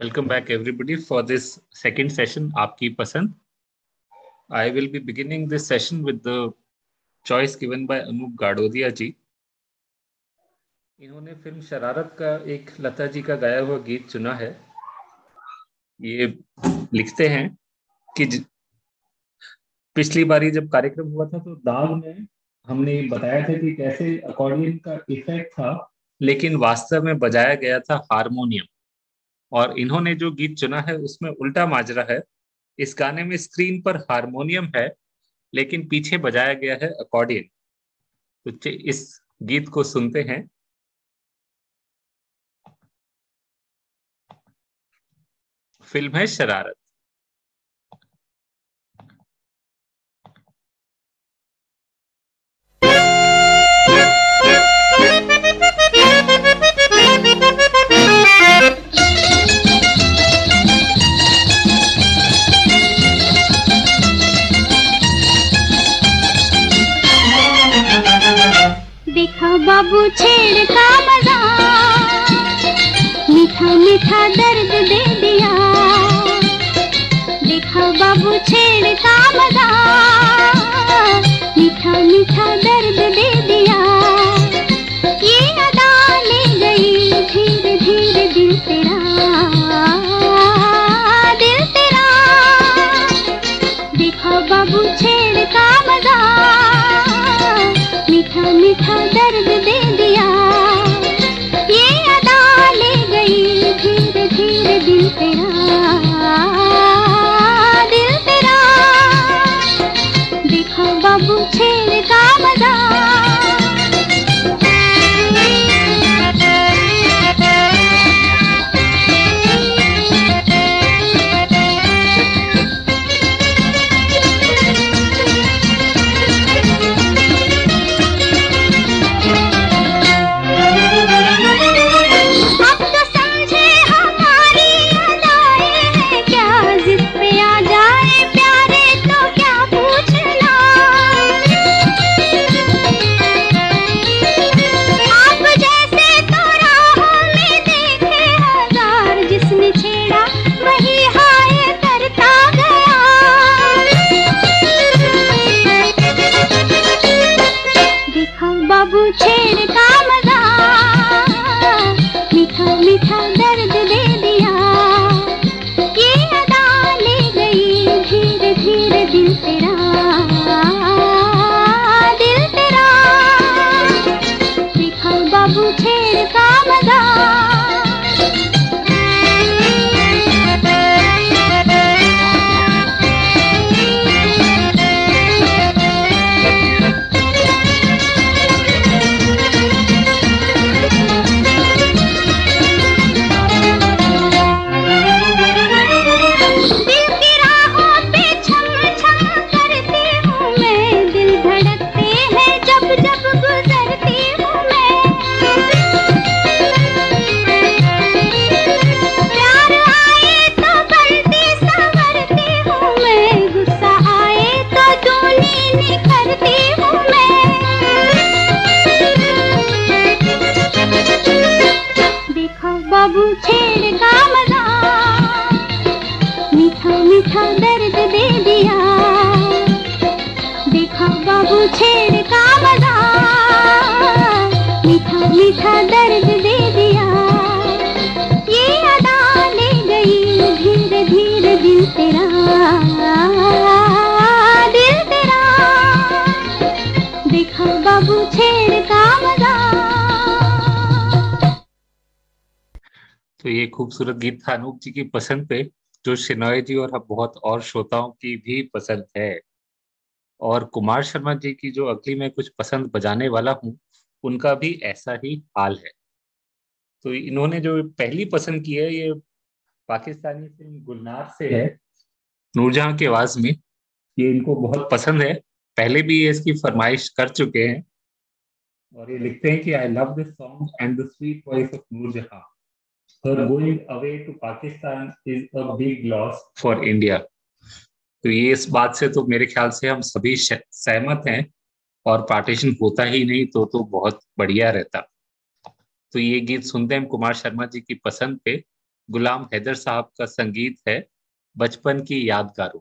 Welcome back, everybody, for this second session आपकी पसंद I will be beginning this session with the choice given by Anup Gadodia जी इन्होंने film शरारत का एक लता जी का गाया हुआ गीत चुना है। ये लिखते हैं कि पिछली बारी जब कार्यक्रम हुआ था तो दाग में हमने बताया था कि कैसे अकॉर्डियन का इफ़ेक्ट था, लेकिन वास्तव में बजाया गया था हारमोनियम और इन्होंने जो गीत चुना है, उसमें उल्टा माजरा है। इस गाने में स्क्रीन पर हारमोनियम है, लेकिन पीछे बजाया गया है अकॉर्डियन तो इस गीत को सुनते हैं। फ़िल्म है शरारत। बाबू छेड़ का मज़ा मीठा मीठा दर्द दे दिया। देखा बाबू छेड़ का मज़ा मीठा मीठा दर्द दे दिया। मीठा मीठा दर्द दे दिया। ये खूबसूरत गीत था। अनूप जी की पसंद पे जो शिनॉय जी और बहुत और श्रोताओं की भी पसंद है। और कुमार शर्मा जी की जो अगली मैं कुछ पसंद बजाने वाला हूँ, उनका भी ऐसा ही हाल है। तो इन्होंने जो पहली पसंद की है, ये पाकिस्तानी फ़िल्म गुलनार से है। नूरजहां की आवाज़ में ये इनको बहुत पसंद है। पहले भी ये इसकी फरमाइश कर चुके हैं। और ये लिखते हैं कि I love this song and the sweet voice of Noorjahan. Her going away to Pakistan is a big loss. For India. तो ये इस बात से तो मेरे ख्याल से हम सभी सहमत हैं और पार्टीशन होता ही नहीं तो तो बहुत बढ़िया रहता। तो ये गीत सुनते हैं कुमार शर्मा जी की पसंद पे। गुलाम हैदर साहब का संगीत है बचपन की यादगारों।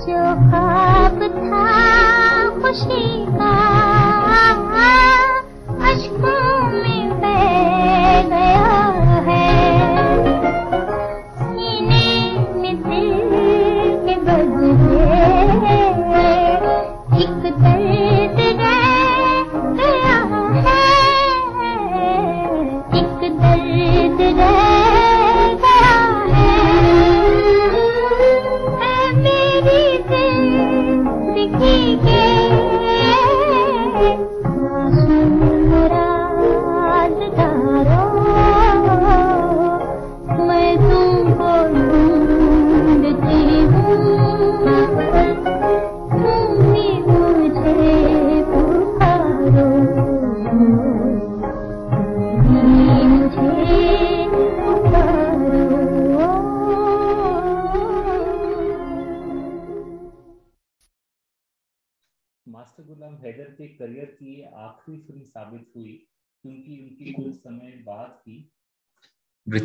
जो ख्वाब था खुशी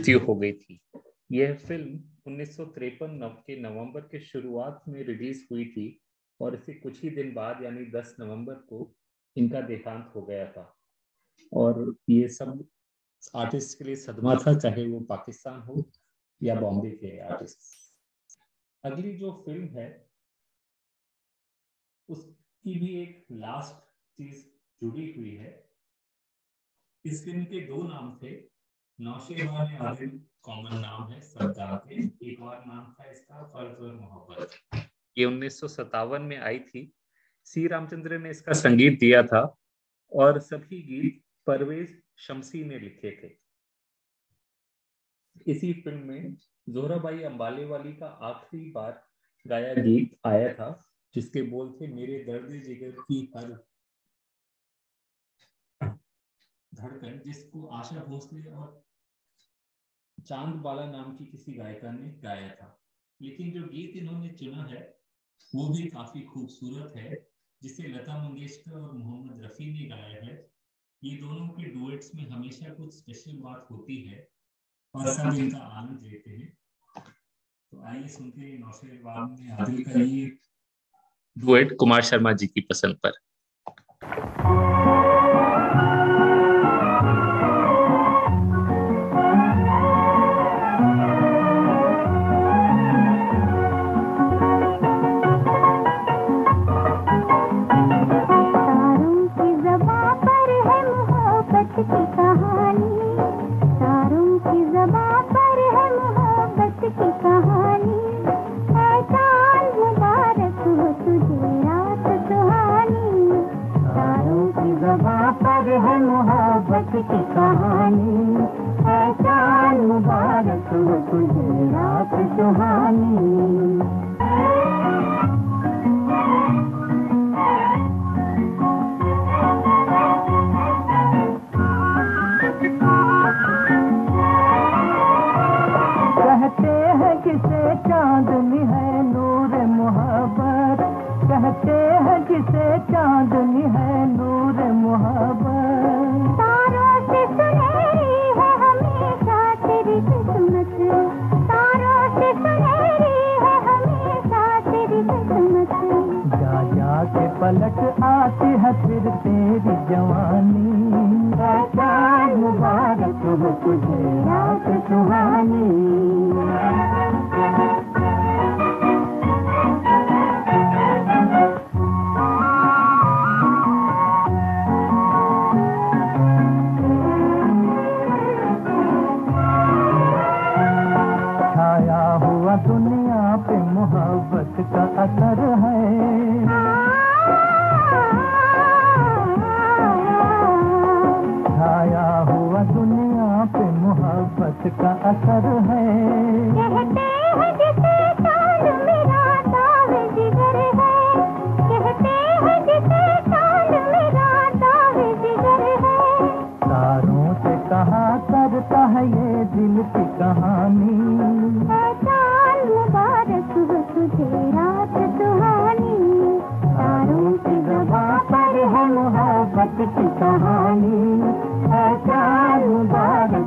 मृत्यु हो गई थी। यह फ़िल्म उन्नीस के नवंबर के शुरुआत में रिलीज़ हुई थी और इसे कुछ ही दिन बाद, यानी 10 नवंबर को इनका देहांत हो गया था। और ये सब आर्टिस्ट के लिए सदमा था, चाहे वो पाकिस्तान हो या बॉम्बे के आर्टिस्ट अगली जो फ़िल्म है, उसकी भी एक लास्ट चीज़ जुड़ी हुई है। इस फ़िल्म के दो नाम थे नौशेबान आदिल कॉमन नाम है जानते एक और नाम था इसका फ़र्ज़ और मोहब्बत। ये उन्नीस में आई थी। सी रामचंद्र ने इसका संगीत दिया था और सभी गीत परवेज शमसी ने लिखे थे। इसी फ़िल्म में जोहराबाई अंबाले वाली का आखिरी बार गाया गीत आया था, जिसके बोल थे, मेरे दर्द जिगर की हर धड़कन जिसको आशा भोसले और चाँद बाला नाम की किसी गायिका ने गाया था। लेकिन जो गीत इन्होंने चुना है, वो भी काफ़ी खूबसूरत है, जिसे लता मंगेशकर और मोहम्मद रफी ने गाया है। ये दोनों के डुएट्स में हमेशा कुछ स्पेशल बात होती है और सब इनका आनंद लेते हैं। तो आइए सुनते हैं नौशेर में आदिल का ये डुएट कुमार शर्मा जी की पसंद पर।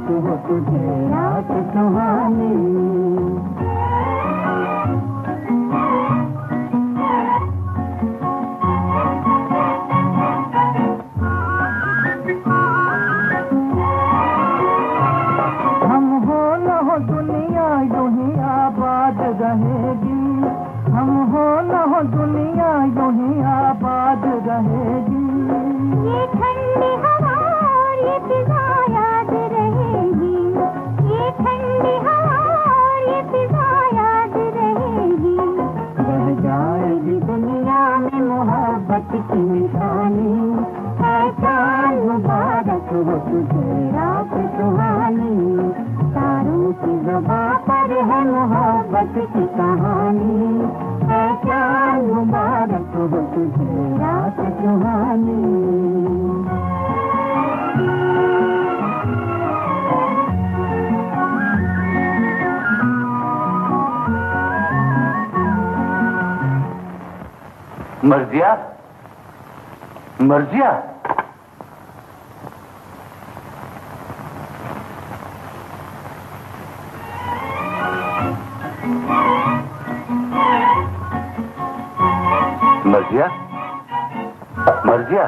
ಒತ್ತು ಒತ್ತು ತೇರಾ मर्जिया? मर्जिया? मर्जिया? मर्जिया?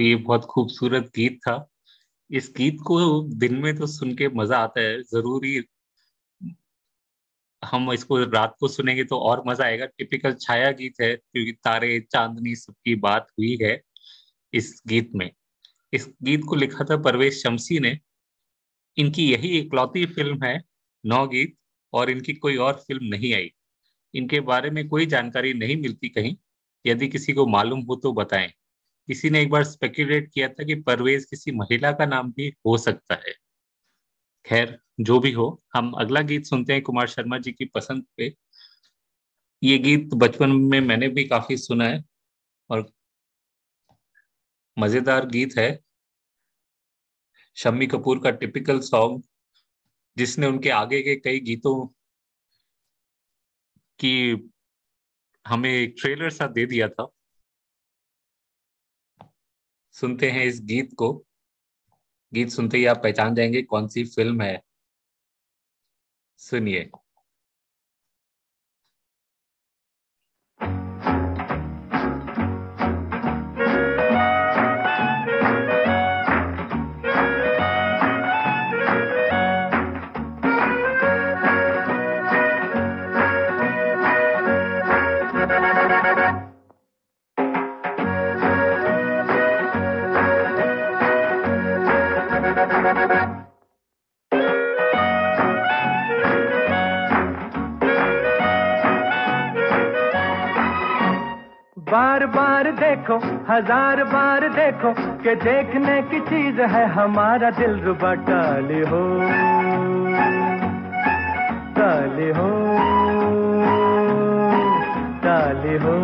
ये बहुत खूबसूरत गीत था। इस गीत को दिन में तो सुन के मज़ा आता है, ज़रूरी हम इसको रात को सुनेंगे तो और मज़ा आएगा। टिपिकल छाया गीत है, क्योंकि तारे, चांदनी सबकी बात हुई है इस गीत में। इस गीत को लिखा था परवेश शमसी ने। इनकी यही इकलौती फ़िल्म है, नौ गीत, और इनकी कोई और फ़िल्म नहीं आई। इनके बारे में कोई जानकारी नहीं मिलती कहीं। यदि किसी को मालूम हो तो बताएँ। किसी ने एक बार स्पेक्यूलेट किया था कि परवेज किसी महिला का नाम भी हो सकता है। खैर, जो भी हो, हम अगला गीत सुनते हैं कुमार शर्मा जी की पसंद पे। ये गीत बचपन में मैंने भी काफ़ी सुना है और मज़ेदार गीत है। शम्मी कपूर का टिपिकल सॉन्ग जिसने उनके आगे के कई गीतों की हमें एक ट्रेलर सा दे दिया था। सुनते हैं इस गीत को। गीत सुनते ही आप पहचान जाएँगे कौन सी फ़िल्म है। सुनिए। देखो, हज़ार बार देखो कि देखने की चीज़ है हमारा दिल रुबा टाली हो। टाली हो। टाली हो।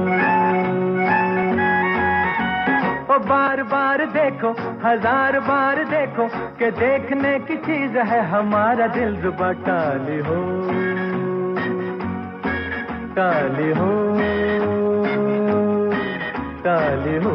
ओ बार बार देखो, हज़ार बार देखो कि देखने की चीज़ है हमारा दिल रुबा टाली हो। टाली हो। टाली हो।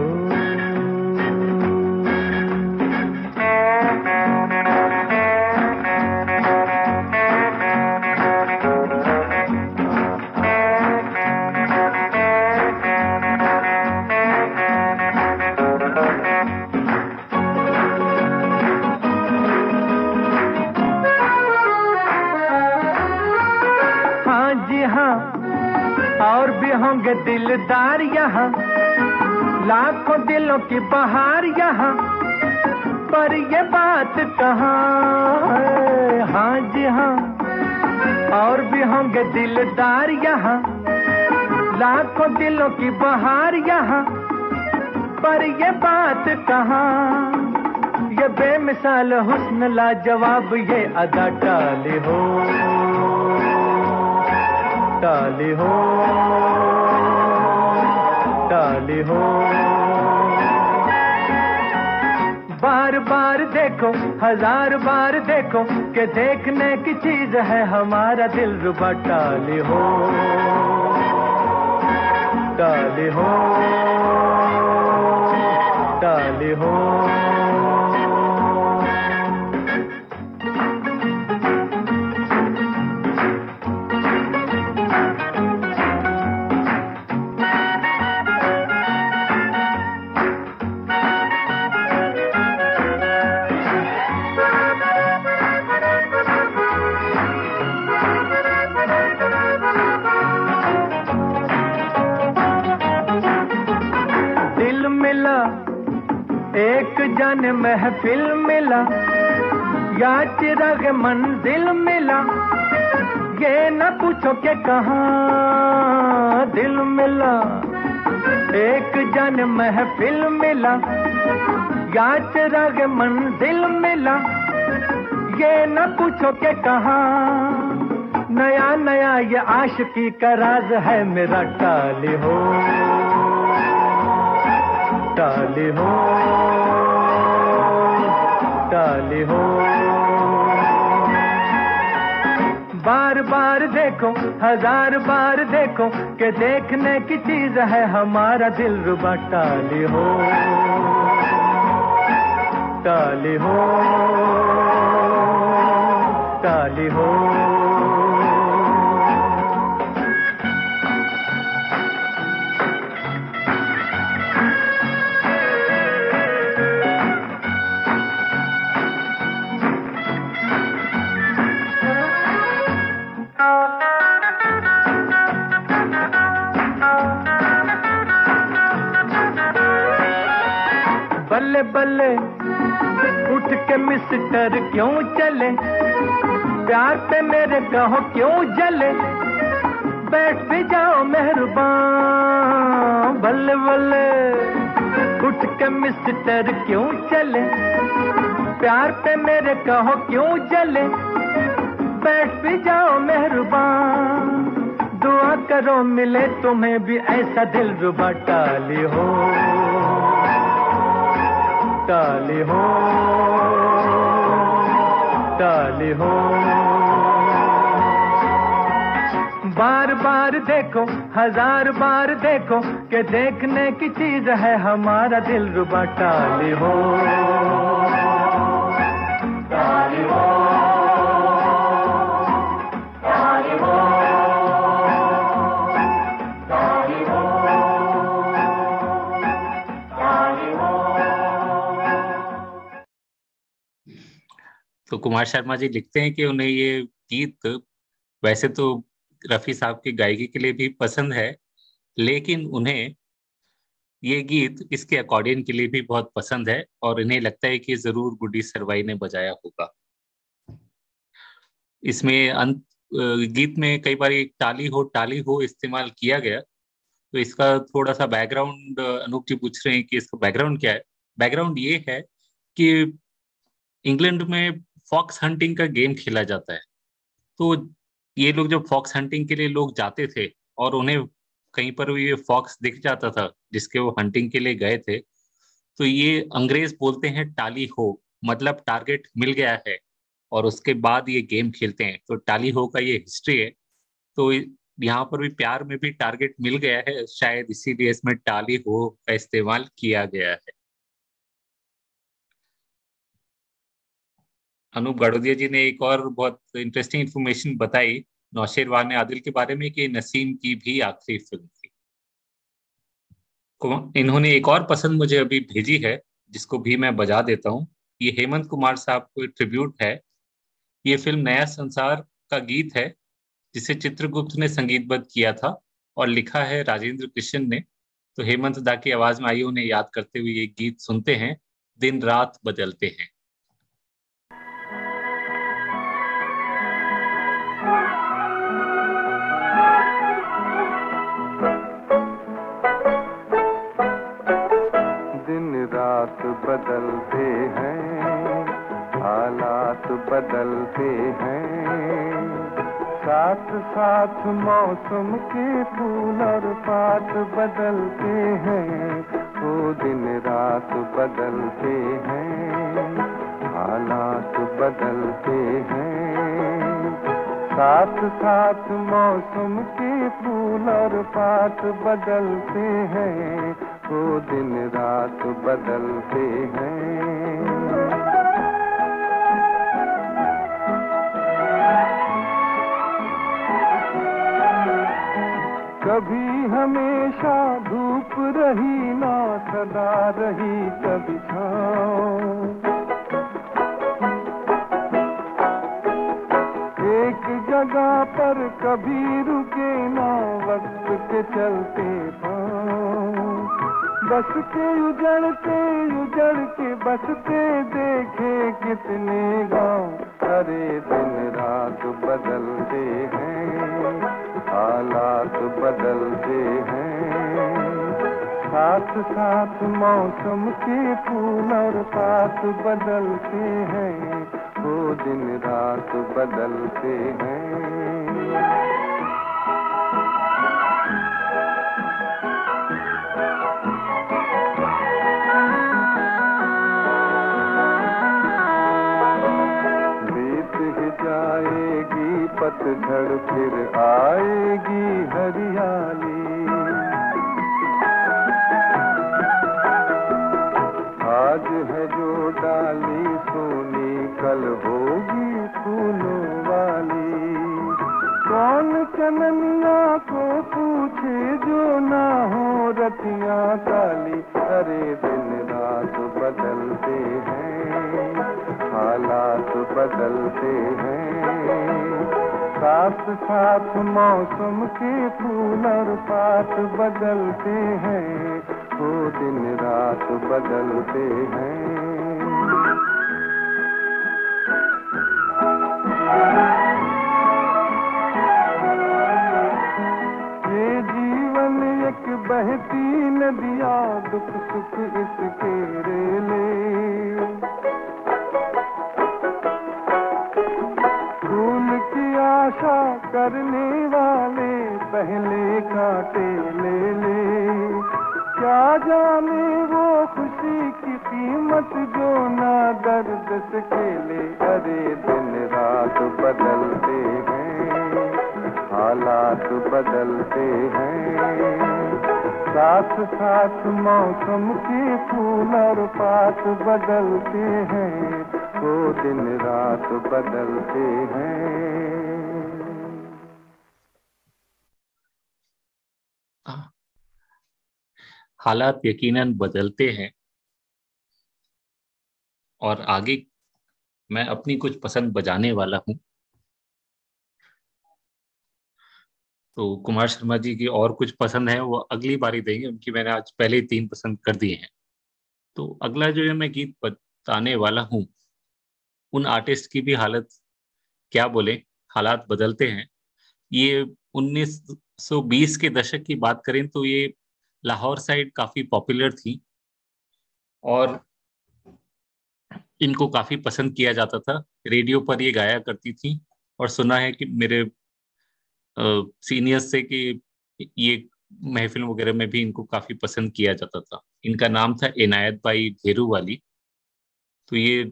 हाँ हाँ और भी दिलदार यहाँ। लाखों दिलों की बहार यहाँ पर ये बात कहाँ हाँ? जी हाँ और भी होंगे दिलदार यहाँ। लाखों दिलों की बहार यहाँ पर ये बात कहाँ ये बेमिसाल हुस्न लाजवाब ये अदा टाली हो टाली हो। टाली हो। बार बार देखो, हज़ार बार देखो कि देखने की चीज़ है हमारा दिल रुबा टाली हो। टाली हो। टाली हो। महफिल मिला या चिराग मंजिल मिला। ये न पूछो के कहा दिल मिला। एक जन महफिल मिला या चिराग मंजिल मिला। ये न पूछो के कहा, नया नया ये आशिकी का राज है मेरा टाली हो टाली हो। टाली हो। बार बार देखो हज़ार बार देखो के देखने की चीज़ है हमारा दिल रुबा टाली हो। टाली हो टाली हो। के मिस्टर क्यों चले? प्यार पे मेरे कहो क्यों जले? बैठ भी जाओ मेहरबान, बल्ले बल्ले। उठ के मिस्टर क्यों चले? प्यार पे मेरे कहो क्यों जले? बैठ भी जाओ मेहरबान, दुआ करो मिले तुम्हें भी ऐसा दिल रुबा, टाली हो टाली हो। टाली हो। बार बार देखो, हज़ार बार देखो के देखने की चीज़ है हमारा दिल रुबा टाली हो। कुमार शर्मा जी लिखते हैं कि उन्हें ये गीत वैसे तो रफी साहब की गायकी के लिए भी पसंद है, लेकिन उन्हें ये गीत इसके अकॉर्डियन के लिए भी बहुत पसंद है और इन्हें लगता है कि ज़रूर गुडी सरवाई ने बजाया होगा। इसमें अंत गीत में कई बार एक टाली हो टाली हो इस्तेमाल किया गया तो इसका थोड़ा सा बैकग्राउंड अनूप जी पूछ रहे हैं कि इसका बैकग्राउंड क्या है? बैकग्राउंड ये है कि इंग्लैंड में फॉक्स हंटिंग का गेम खेला जाता है। तो ये लोग जब फॉक्स हंटिंग के लिए लोग जाते थे और उन्हें कहीं पर भी ये फॉक्स दिख जाता था, जिसके वो हंटिंग के लिए गए थे तो ये अंग्रेज़ बोलते हैं टाली हो मतलब टारगेट मिल गया है और उसके बाद ये गेम खेलते हैं। तो टाली हो का ये हिस्ट्री है। तो यहाँ पर भी प्यार में भी टारगेट मिल गया है, शायद इसीलिए इसमें टाली हो का इस्तेमाल किया गया है। अनूप गाड़ोदिया जी ने एक और बहुत इंटरेस्टिंग इन्फॉर्मेशन बताई, नौशेर वान आदिल के बारे में कि नसीम की भी आखिरी फ़िल्म थी। इन्होंने एक और पसंद मुझे अभी भेजी है, जिसको भी मैं बजा देता हूँ। ये हेमंत कुमार साहब को ट्रिब्यूट है। ये फ़िल्म नया संसार का गीत है, जिसे चित्रगुप्त ने संगीतबद्ध किया था और लिखा है राजेंद्र कृष्ण ने। तो हेमंत दा की आवाज़ में आइए, उन्हें याद करते हुए ये गीत सुनते हैं। दिन रात बदलते हैं। बदलते हैं, हालात बदलते हैं। साथ साथ मौसम के फूल और पात बदलते हैं, वो दिन रात बदलते हैं, हालात बदलते हैं। साथ साथ मौसम के फूल और पात बदलते हैं वो दिन रात बदलते हैं। कभी हमेशा धूप रही, ना सदा रही कभी एक जगह पर कभी रुके, ना वक्त के चलते पाँव बस के उजड़ते उजड़ के बसते देखे कितने गाँव। अरे दिन रात बदलते हैं, हालात बदलते हैं। साथ साथ मौसम के फूल और पात बदलते हैं वो दिन रात बदलते हैं। पतझड़ फिर आएगी हरियाली। आज है जो डाली सोनी कल होगी फूलों वाली। कौन चननिया को पूछे जो ना हो रतियाँ काली? अरे दिन साथ साथ मौसम के फूल और पात बदलते हैं, वो दिन रात बदलते हैं। ये जीवन एक बहती नदिया, दुख सुख इसके रेले दर्द से खेले अरे दिन रात बदलते हैं, हालात बदलते हैं। साथ साथ मौसम के फूल और पात बदलते हैं, वो दिन रात बदलते हैं। हालात यकीनन बदलते हैं। और आगे मैं अपनी कुछ पसंद बजाने वाला हूँ। तो कुमार शर्मा जी की और कुछ पसंद है, वो अगली बारी देंगे, उनकी मैंने आज पहले ही तीन पसंद कर दिए हैं। तो अगला जो है, मैं गीत बताने वाला हूँ। उन आर्टिस्ट की भी हालत क्या बोले, हालात बदलते हैं। ये 1920 के दशक की बात करें तो ये लाहौर साइड काफ़ी पॉपुलर थी। और इनको काफ़ी पसंद किया जाता था। रेडियो पर ये गाया करती थी और सुना है कि मेरे सीनियर्स से कि ये महफिल वगैरह में भी इनको काफ़ी पसंद किया जाता था। इनका नाम था इनायत बाई धेरू वाली तो ये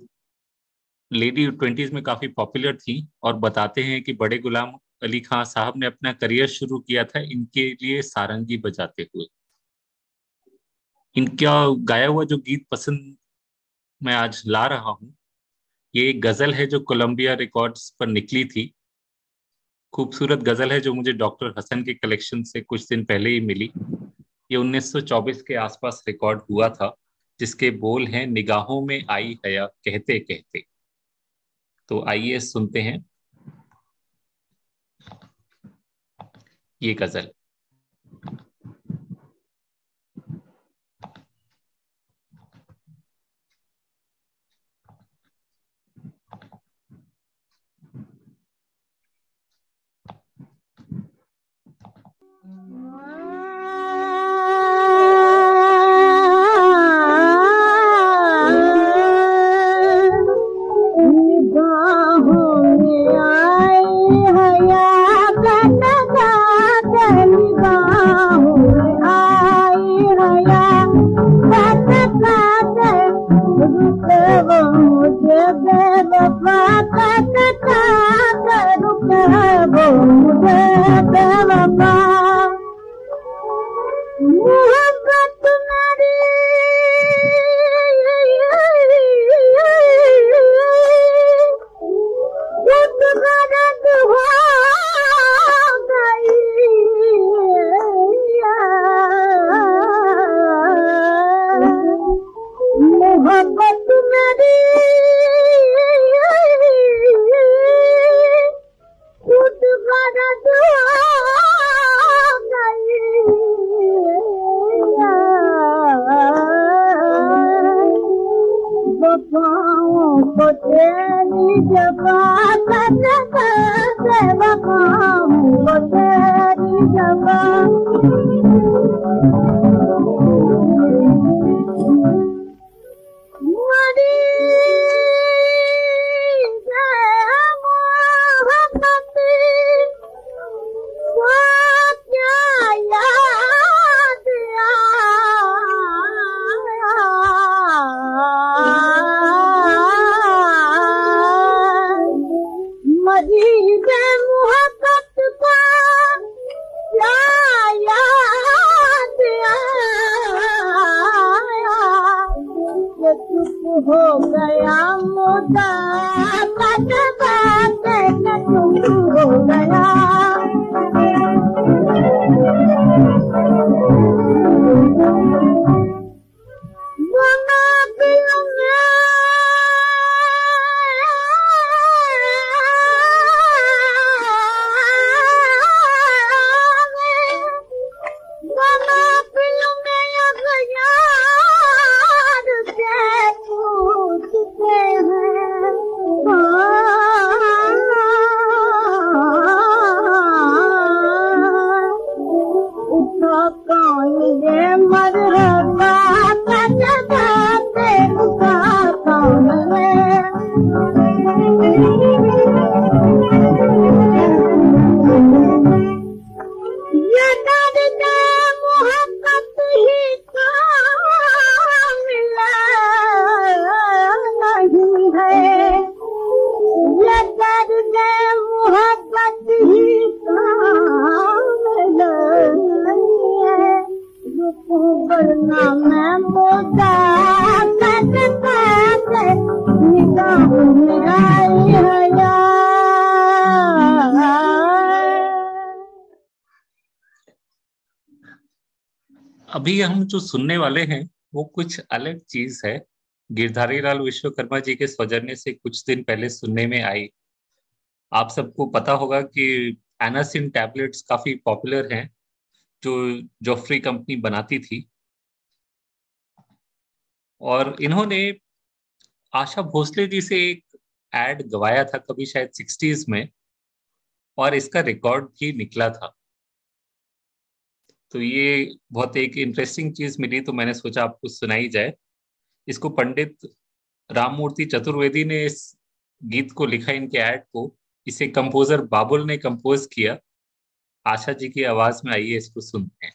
लेडी ट्वेंटीज में काफ़ी पॉपुलर थी और बताते हैं कि बड़े गुलाम अली खान साहब ने अपना करियर शुरू किया था इनके लिए सारंगी बजाते हुए। इनका गाया हुआ जो गीत पसंद मैं आज ला रहा हूँ। ये एक गज़ल है जो कोलंबिया रिकॉर्ड्स पर निकली थी। खूबसूरत गज़ल है जो मुझे डॉक्टर हसन के कलेक्शन से कुछ दिन पहले ही मिली। ये 1924 के आसपास रिकॉर्ड हुआ था, जिसके बोल हैं, निगाहों में आई हया कहते कहते तो आइए सुनते हैं ये गज़ल। mudada गयादाू अभी हम जो सुनने वाले हैं, वो कुछ अलग चीज़ है। गिरधारी लाल विश्वकर्मा जी के सौजन्य से कुछ दिन पहले सुनने में आई। आप सबको पता होगा कि एनासिन टैबलेट्स काफ़ी पॉपुलर हैं, जो जोफ्री कंपनी बनाती थी। और इन्होंने आशा भोसले जी से एक एड गवाया था कभी शायद सिक्सटीज में, और इसका रिकॉर्ड भी निकला था। तो ये बहुत एक इंटरेस्टिंग चीज़ मिली तो मैंने सोचा आपको सुनाई जाए। इसको पंडित राममूर्ति चतुर्वेदी ने इस गीत को लिखा, इनके ऐड को। इसे कंपोजर बाबुल ने कंपोज किया। आशा जी की आवाज़ में आइए, इसको सुनते हैं।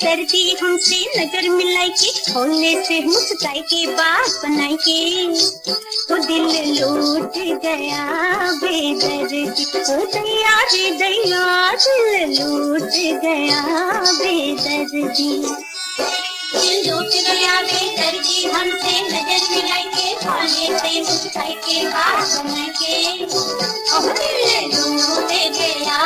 बेदर्दी हमसे नज़र मिलाई के। होने से मुस्काई के बात बनाई के। तो दिल लूट गया बेदर्दी ओ दया रे दया दिल लूट गया बेदर्दी दिल लूट गया हमसे नज़र मिलाई के। होने से मुस्काई के बात बनाई के। ओ दिल लूट गया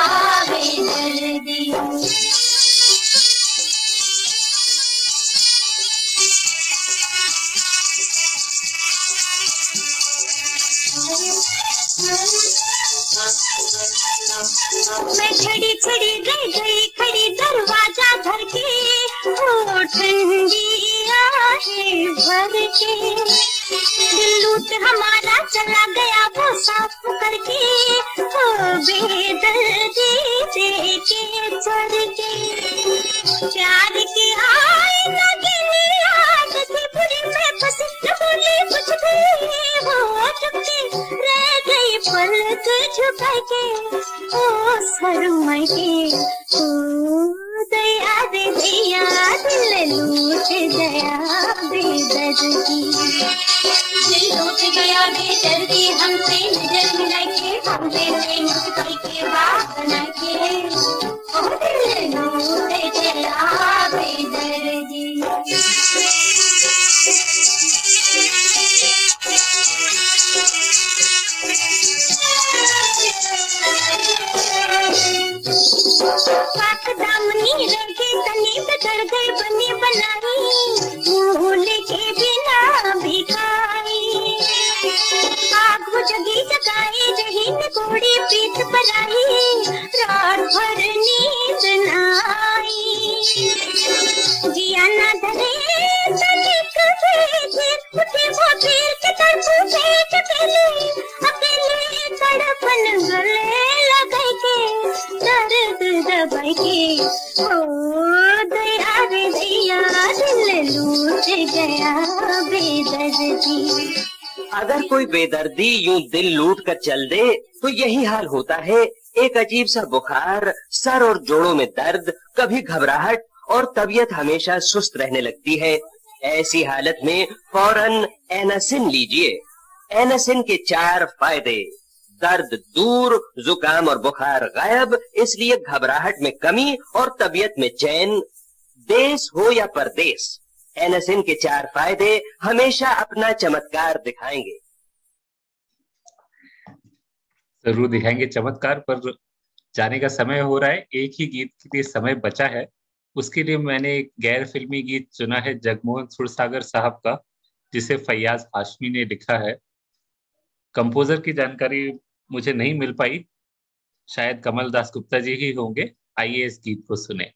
मैं खड़ी खड़ी रह गई खड़ी दरवाज़ा धर के ओ ठंडी आहे भर के। लूट हमारा चला गया वो साफ़ करके ओ बेदर्दी दे के चढ़ के। प्यार की आए आदत बुरी में फंसी कुछ भी, वो रह गई के। ओ शर्मा के ओ दया दे दिया दिल लूट गया बेदर्दी दिल लूट गया बेदर्दी हमसे नज़र मिला के हमसे मुस्काई के बात बना के ओ दिल लूट दामनी रखे तनी पे चढ़ गई बनी बनाई भूल के बिना भी खाई आग जगी जगाई रही न कोड़ी प्रीत पराई रात भर नींद न आई। जिया न धरे तनिक भेजे उठे वो पीर के तरफ़ भेज अकेले अकेले तड़पन गले दर्द के ओ दया रे दिल लूट गया, बेदर्दी। अगर कोई बेदर्दी यूँ दिल लूट कर चल दे तो यही हाल होता है। एक अजीब सा बुखार, सर और जोड़ों में दर्द, कभी घबराहट और तबीयत हमेशा सुस्त रहने लगती है। ऐसी हालत में फ़ौरन एनासिन लीजिए। एनासिन के चार फ़ायदे। दर्द दूर, जुकाम और बुखार गायब, इसलिए घबराहट में कमी और तबीयत में चैन। देश हो या परदेश एनासिन के चार फ़ायदे हमेशा अपना चमत्कार दिखाएँगे। ज़रूर दिखाएँगे चमत्कार, पर जाने का समय हो रहा है। एक ही गीत के लिए समय बचा है। उसके लिए मैंने एक गैर फिल्मी गीत चुना है, जगमोहन सुरसागर साहब का, जिसे फैयाज हाशमी ने लिखा है। कंपोजर की जानकारी मुझे नहीं मिल पाई। शायद कमल दास गुप्ता जी ही होंगे। आइए इस गीत को सुने।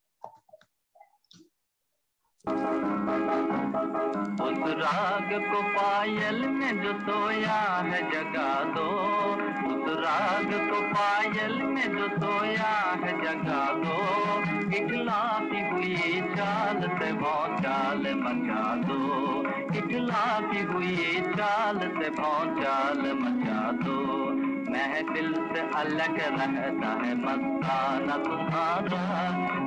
राग को पायल में जो सोया है, जगा दो। उस राग को पायल में जो सोया है, जगा दो। इखलासी हुई चाल से वो चाल बजा दो। इठलाती हुई चाल से भौचाल मचा दो। महफिल से अलग रहता है मस्ताना तुम्हारा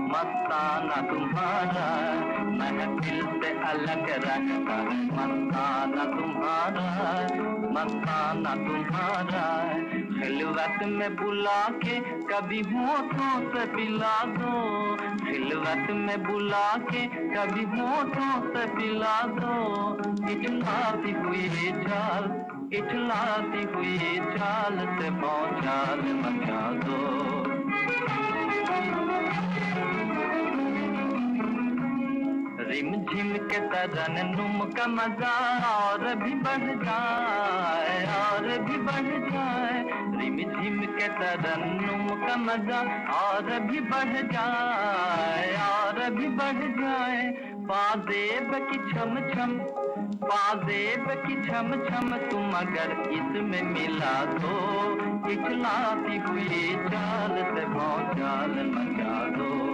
मस्ताना तुम्हारा। महफिल से अलग रहता है मस्ताना तुम्हारा मस्ताना तुम्हारा। खिलवत में बुला के कभी होठों से पिला दो। खिलवत में बुला के कभी होठों से पिला दो। इठलाती हुई चाल। इठलाती हुई चाल से पहुंचाल मचा दो। रिम झिम के तरन नुम का मज़ा और भी बढ़ जाए, और भी बढ़ जाए। रिम झिम के तरन नुम का मज़ा और भी बढ़ जाए, और भी बढ़ जाए। पाजेब की छम छम पाजेब की छम छम तुम अगर इसमें मिला दो इखलाती हुई चाल से भौचाल मचा दो।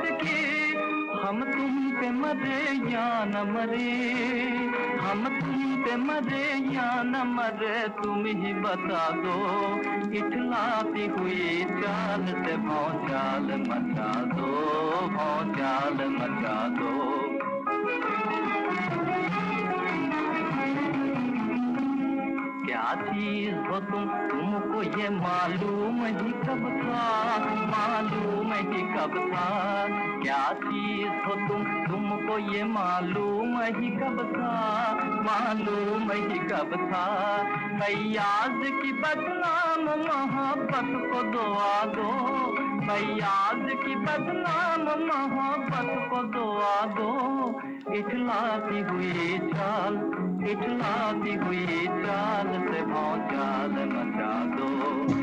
उसकी हम तुम पे मरे या न मरे, हम तुम पे मरे या न मरे, तुम ही बता दो, इठलाती हुई चाल से भौचाल मचा दो भौचाल मचा दो। क्या चीज़ हो तुम, तुमको ये मालूम ही कब था? मालूम कब क्या चीज़ हो तुम? तुमको ये मालूम ही कब था? मालूम ही कब था? फैयाज की बदनाम मोहब्बत को दुआ दो। फैयाज की बदनाम मोहब्बत को दुआ दो। इठलाती हुई चाल इठलाती हुई चाल से भौचाल मचा दो।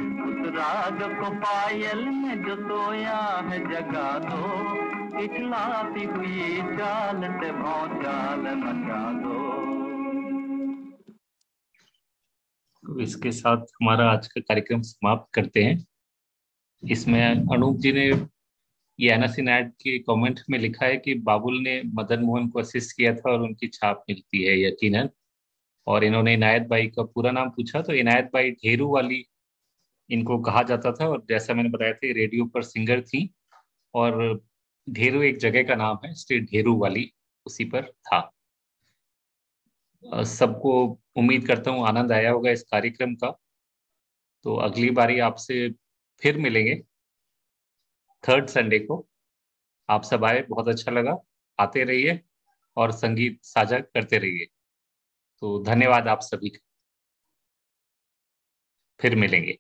राग को पायल में जो सोया है जगा दो। इठलाती हुई चाल से भौचाल मचा दो। तो इसके साथ हमारा आज का कार्यक्रम समाप्त करते हैं। इसमें अनूप जी ने ये एनासिन के कमेंट में लिखा है कि बाबुल ने मदन मोहन को असिस्ट किया था और उनकी छाप मिलती है यकीनन। और इन्होंने इनायत बाई का पूरा नाम पूछा तो इनायत बाई ढेरू वाली इनको कहा जाता था और जैसा मैंने बताया था रेडियो पर सिंगर थी और ढेरू एक जगह का नाम है इसलिए ढेरू वाली, उसी पर था। सबको उम्मीद करता हूँ आनंद आया होगा इस कार्यक्रम का। तो अगली बारी आपसे फिर मिलेंगे, थर्ड संडे को। आप सब आए, बहुत अच्छा लगा। आते रहिए और संगीत साझा करते रहिए। तो धन्यवाद आप सभी का। फिर मिलेंगे।